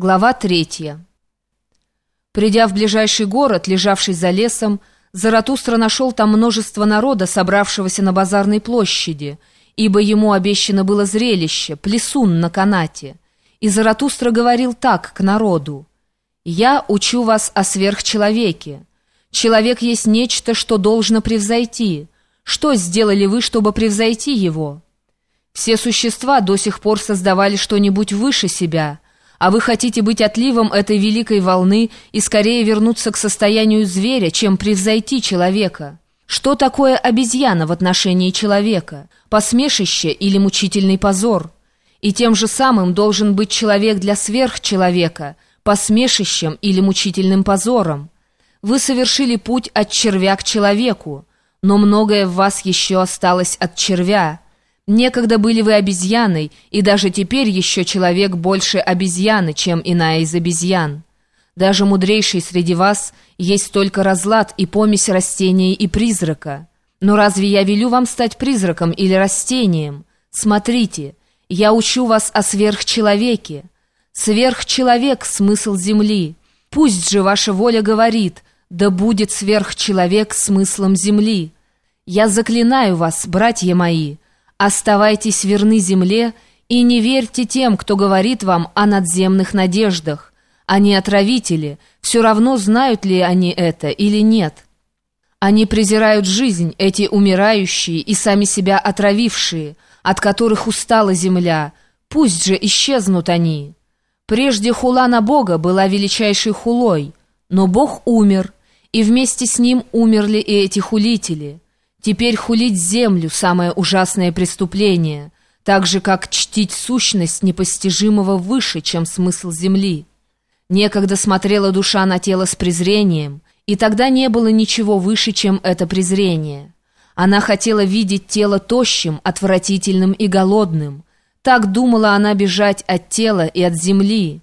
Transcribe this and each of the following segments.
Глава третья. Придя в ближайший город, лежавший за лесом, Заратустра нашел там множество народа, собравшегося на базарной площади, ибо ему обещано было зрелище, плесун на канате. И Заратустра говорил так к народу. «Я учу вас о сверхчеловеке. Человек есть нечто, что должно превзойти. Что сделали вы, чтобы превзойти его? Все существа до сих пор создавали что-нибудь выше себя» а вы хотите быть отливом этой великой волны и скорее вернуться к состоянию зверя, чем превзойти человека. Что такое обезьяна в отношении человека? Посмешище или мучительный позор? И тем же самым должен быть человек для сверхчеловека, посмешищем или мучительным позором. Вы совершили путь от червя к человеку, но многое в вас еще осталось от червя – Некогда были вы обезьяной, и даже теперь еще человек больше обезьяны, чем иная из обезьян. Даже мудрейший среди вас есть только разлад и помесь растения и призрака. Но разве я велю вам стать призраком или растением? Смотрите, я учу вас о сверхчеловеке. Сверхчеловек — смысл земли. Пусть же ваша воля говорит, да будет сверхчеловек смыслом земли. Я заклинаю вас, братья мои, — Оставайтесь верны земле и не верьте тем, кто говорит вам о надземных надеждах. Они отравители, все равно знают ли они это или нет. Они презирают жизнь, эти умирающие и сами себя отравившие, от которых устала земля. Пусть же исчезнут они. Прежде хула на Бога была величайшей хулой, но Бог умер, и вместе с ним умерли и эти хулители». Теперь хулить землю – самое ужасное преступление, так же, как чтить сущность непостижимого выше, чем смысл земли. Некогда смотрела душа на тело с презрением, и тогда не было ничего выше, чем это презрение. Она хотела видеть тело тощим, отвратительным и голодным. Так думала она бежать от тела и от земли.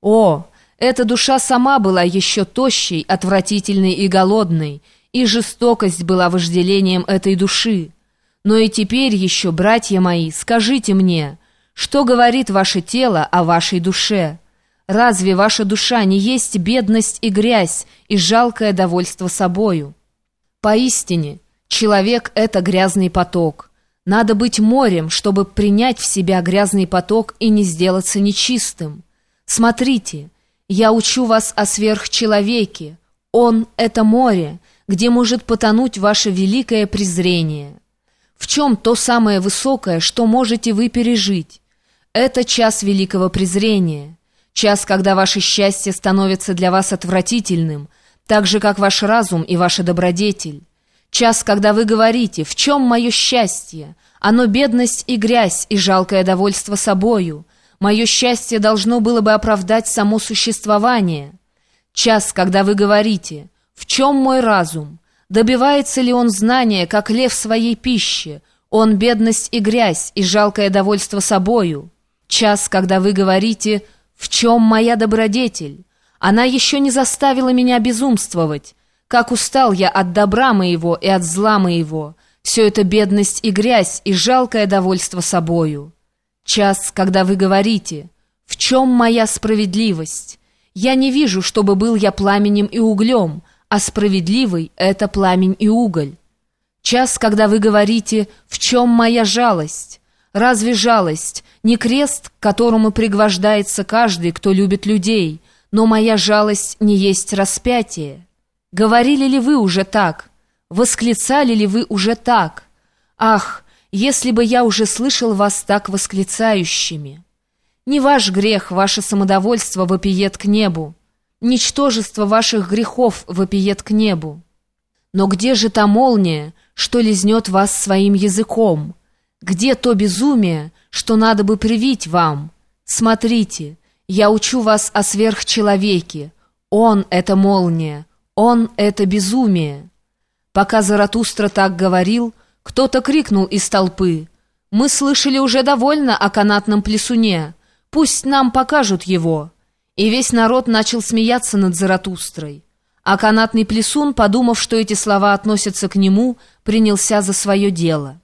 О, эта душа сама была еще тощей, отвратительной и голодной, и жестокость была вожделением этой души. Но и теперь еще, братья мои, скажите мне, что говорит ваше тело о вашей душе? Разве ваша душа не есть бедность и грязь, и жалкое довольство собою? Поистине, человек — это грязный поток. Надо быть морем, чтобы принять в себя грязный поток и не сделаться нечистым. Смотрите, я учу вас о сверхчеловеке. Он — это море, где может потонуть ваше великое презрение? В чем то самое высокое, что можете вы пережить? Это час великого презрения, час, когда ваше счастье становится для вас отвратительным, так же, как ваш разум и ваша добродетель. Час, когда вы говорите «В чем мое счастье? Оно бедность и грязь, и жалкое довольство собою. Мое счастье должно было бы оправдать само существование». Час, когда вы говорите в чем мой разум? Добивается ли он знания, как лев своей пищи? Он бедность и грязь, и жалкое довольство собою. Час, когда вы говорите «В чем моя добродетель?» Она еще не заставила меня безумствовать. Как устал я от добра моего и от зла моего. Все это бедность и грязь, и жалкое довольство собою. Час, когда вы говорите «В чем моя справедливость?» Я не вижу, чтобы был я пламенем и углем, а справедливый — это пламень и уголь. Час, когда вы говорите «В чем моя жалость?» Разве жалость не крест, к которому пригвождается каждый, кто любит людей, но моя жалость не есть распятие? Говорили ли вы уже так? Восклицали ли вы уже так? Ах, если бы я уже слышал вас так восклицающими! Не ваш грех, ваше самодовольство вопиет к небу, Ничтожество ваших грехов вопиет к небу. Но где же та молния, что лизнет вас своим языком? Где то безумие, что надо бы привить вам? Смотрите, я учу вас о сверхчеловеке. Он — это молния, он — это безумие. Пока Заратустра так говорил, кто-то крикнул из толпы. «Мы слышали уже довольно о канатном плесуне. Пусть нам покажут его». И весь народ начал смеяться над Заратустрой. А канатный плесун, подумав, что эти слова относятся к нему, принялся за свое дело.